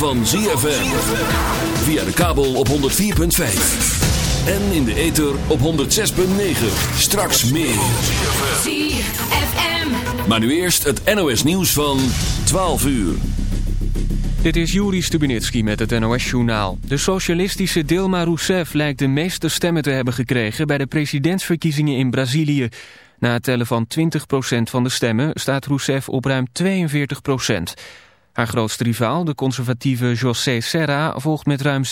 van ZFM. Via de kabel op 104.5. En in de ether op 106.9. Straks meer. ZFM. Maar nu eerst het NOS nieuws van 12 uur. Dit is Juri Stubinitski met het NOS-journaal. De socialistische Dilma Rousseff lijkt de meeste stemmen te hebben gekregen... bij de presidentsverkiezingen in Brazilië. Na het tellen van 20% van de stemmen staat Rousseff op ruim 42%. Haar grootste rivaal, de conservatieve José Serra, volgt met ruim 36%.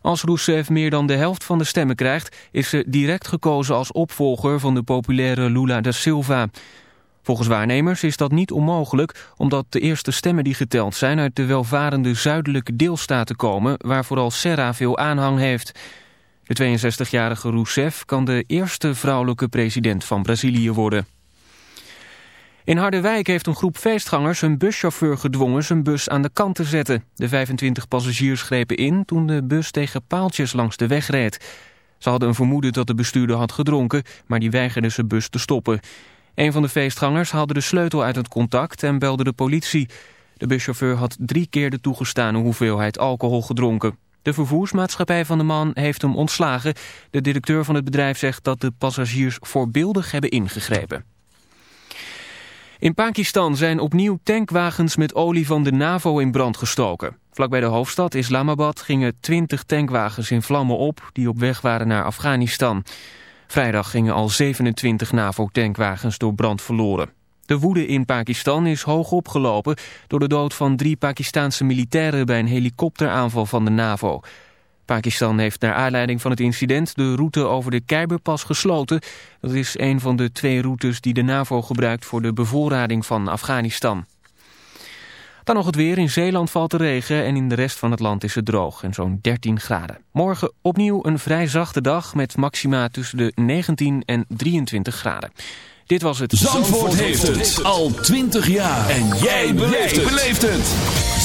Als Rousseff meer dan de helft van de stemmen krijgt... is ze direct gekozen als opvolger van de populaire Lula da Silva... Volgens waarnemers is dat niet onmogelijk omdat de eerste stemmen die geteld zijn uit de welvarende zuidelijke deelstaten komen waar vooral Serra veel aanhang heeft. De 62-jarige Rousseff kan de eerste vrouwelijke president van Brazilië worden. In Harderwijk heeft een groep feestgangers een buschauffeur gedwongen zijn bus aan de kant te zetten. De 25 passagiers grepen in toen de bus tegen paaltjes langs de weg reed. Ze hadden een vermoeden dat de bestuurder had gedronken, maar die weigerde zijn bus te stoppen. Een van de feestgangers haalde de sleutel uit het contact en belde de politie. De buschauffeur had drie keer de toegestane hoeveelheid alcohol gedronken. De vervoersmaatschappij van de man heeft hem ontslagen. De directeur van het bedrijf zegt dat de passagiers voorbeeldig hebben ingegrepen. In Pakistan zijn opnieuw tankwagens met olie van de NAVO in brand gestoken. Vlakbij de hoofdstad Islamabad gingen 20 tankwagens in vlammen op die op weg waren naar Afghanistan. Vrijdag gingen al 27 NAVO-tankwagens door brand verloren. De woede in Pakistan is hoog opgelopen door de dood van drie Pakistaanse militairen bij een helikopteraanval van de NAVO. Pakistan heeft naar aanleiding van het incident de route over de Khyberpas gesloten. Dat is een van de twee routes die de NAVO gebruikt voor de bevoorrading van Afghanistan. Dan nog het weer. In Zeeland valt de regen en in de rest van het land is het droog en zo'n 13 graden. Morgen opnieuw een vrij zachte dag met maxima tussen de 19 en 23 graden. Dit was het Zandvoort, heeft het al 20 jaar. En jij beleeft het.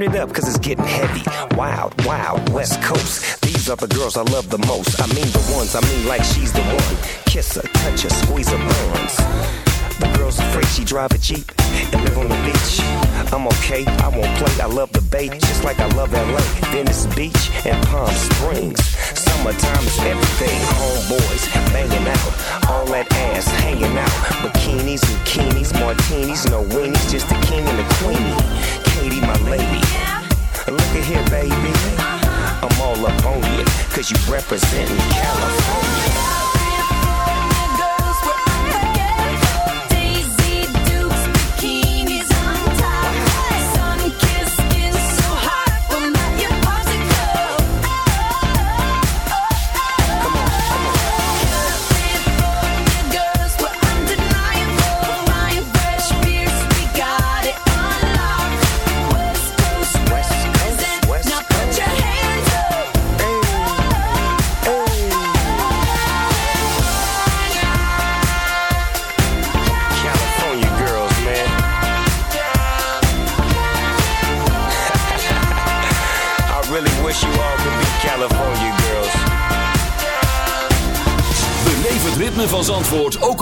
turn it up, cause it's getting heavy. Wild, wild, West Coast. These are the girls I love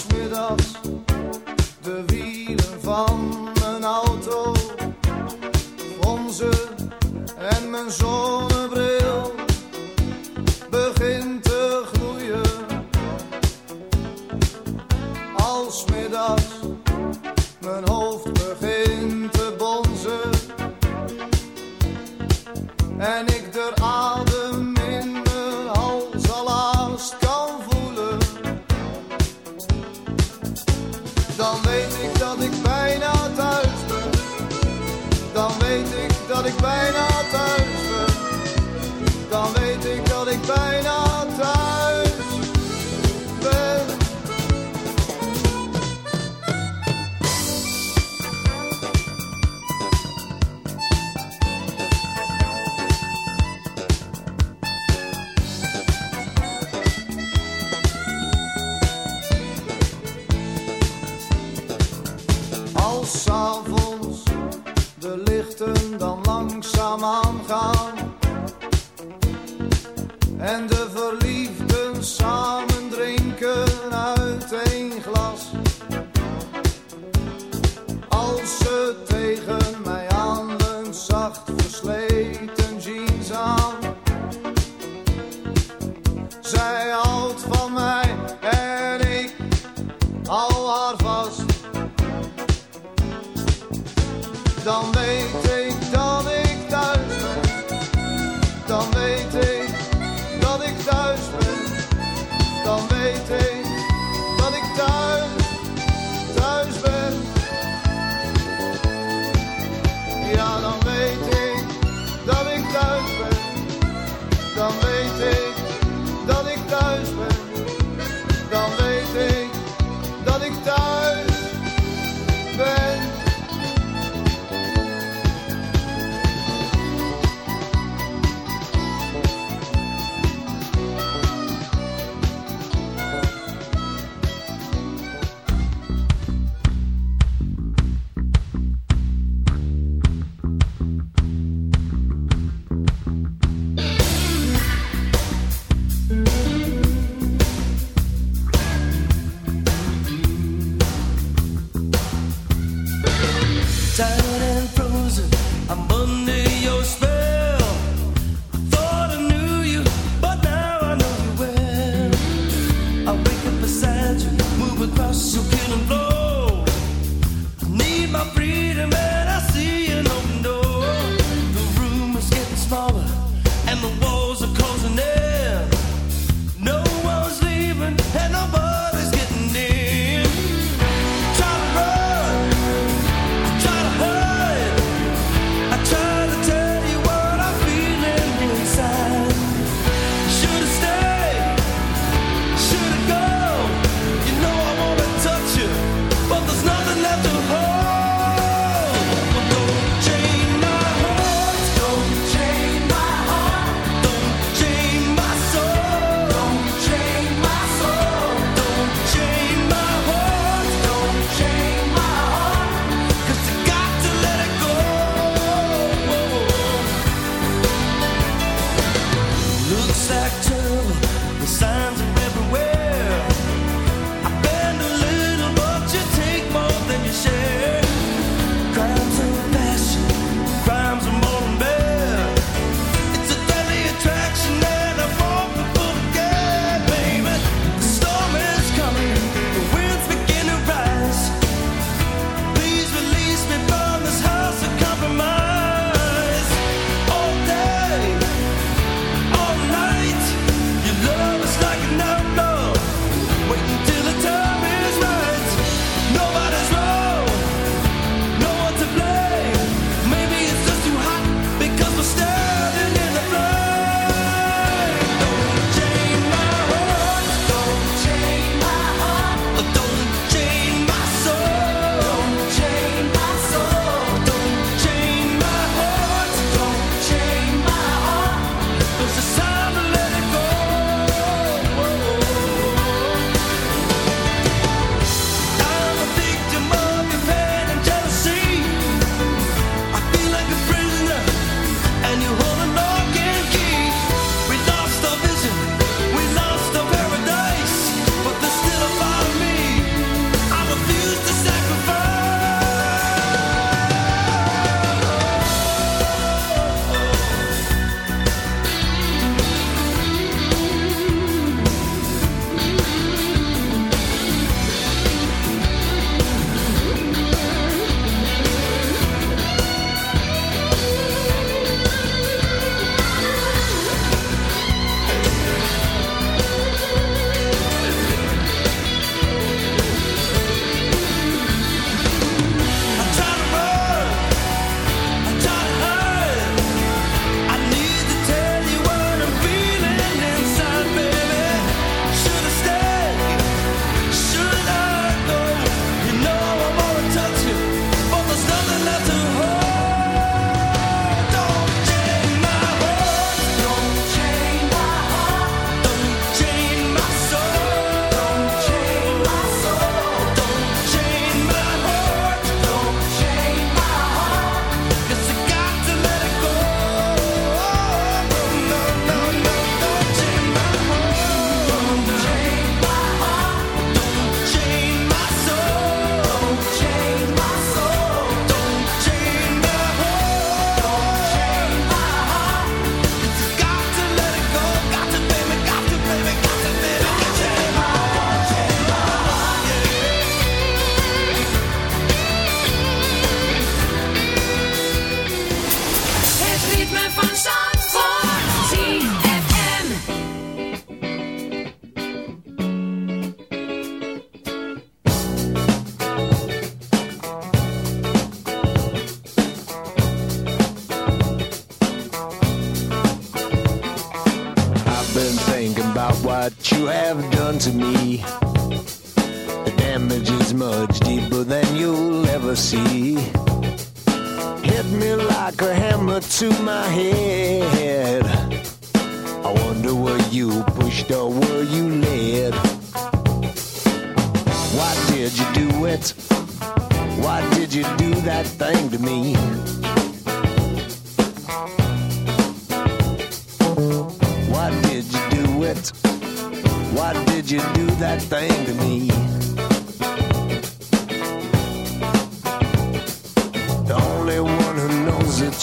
with us.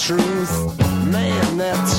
Truth, man, that's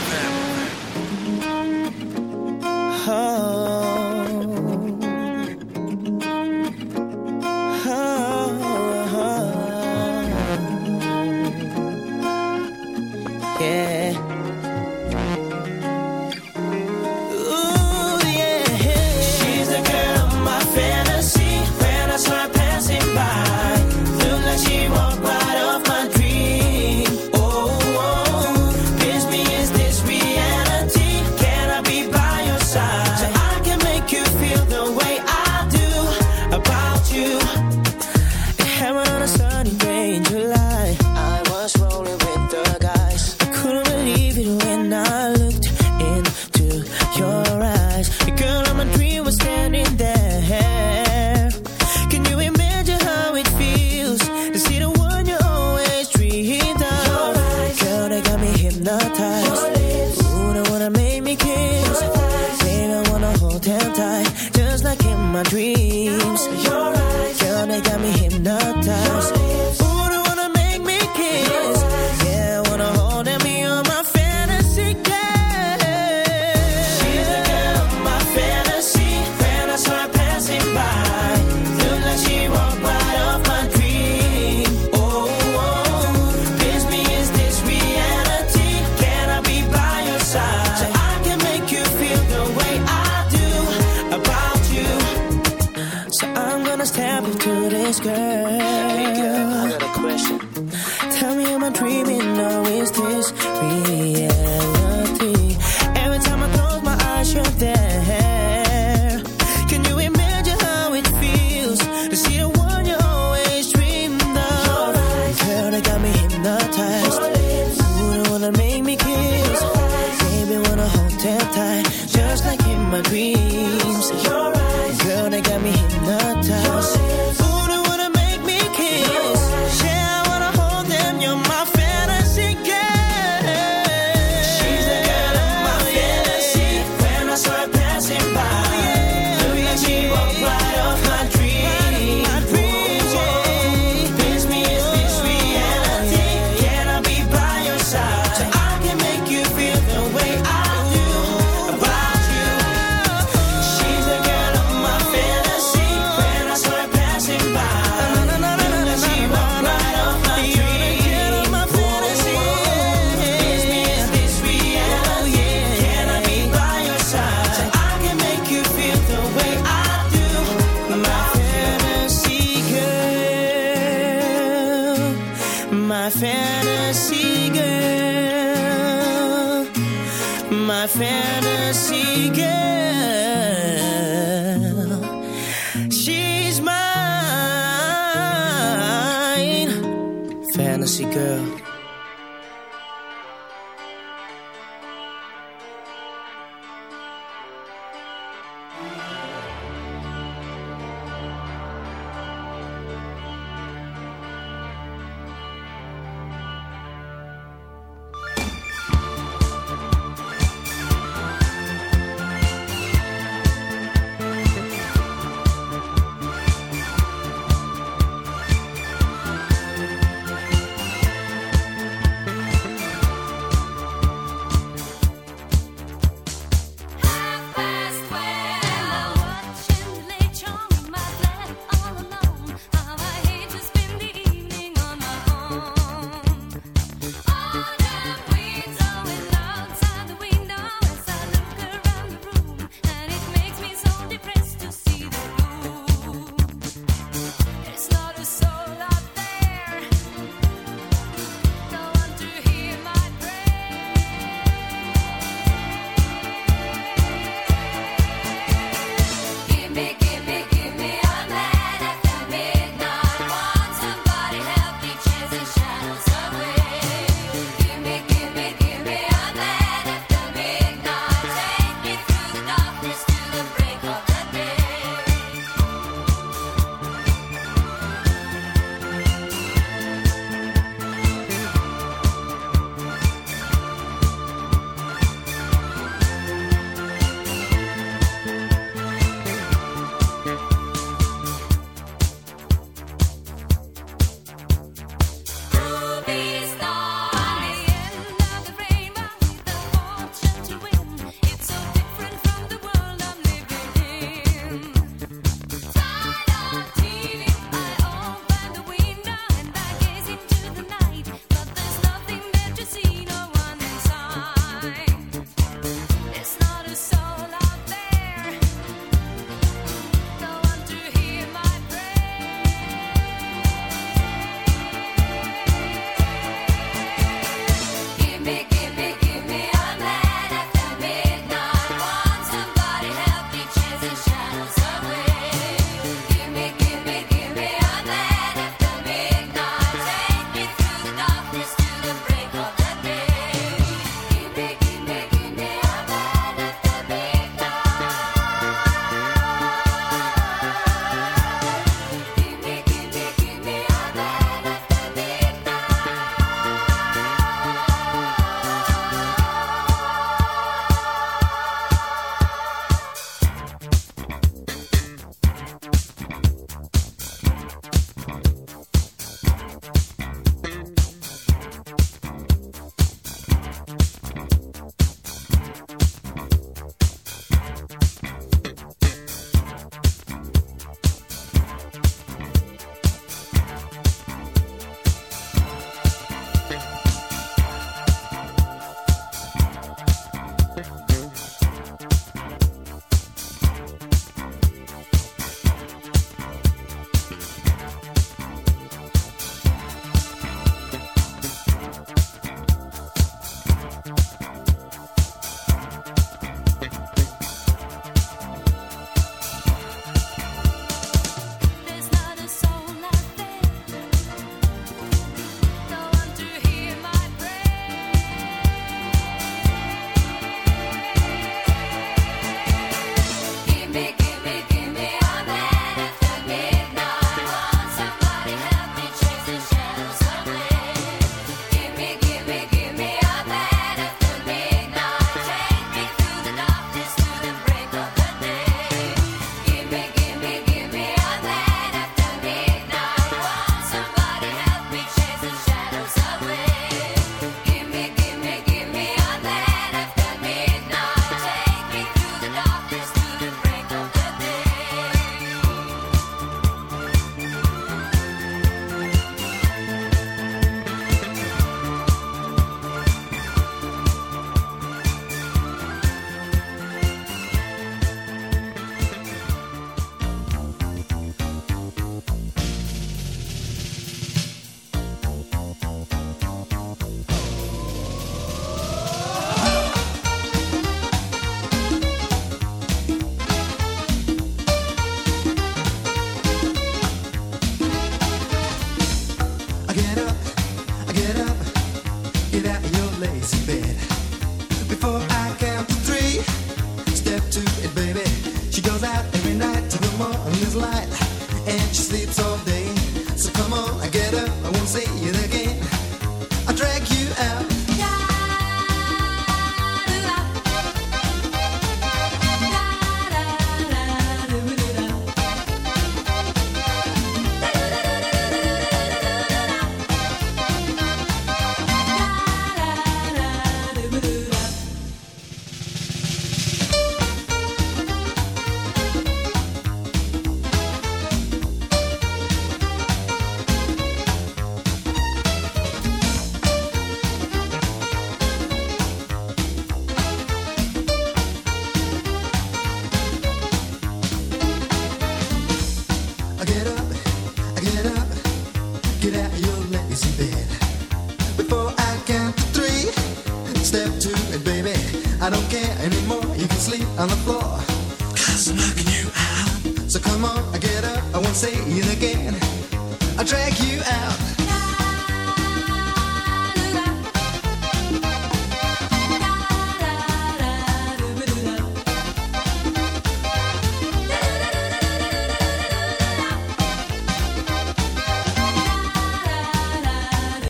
On the floor.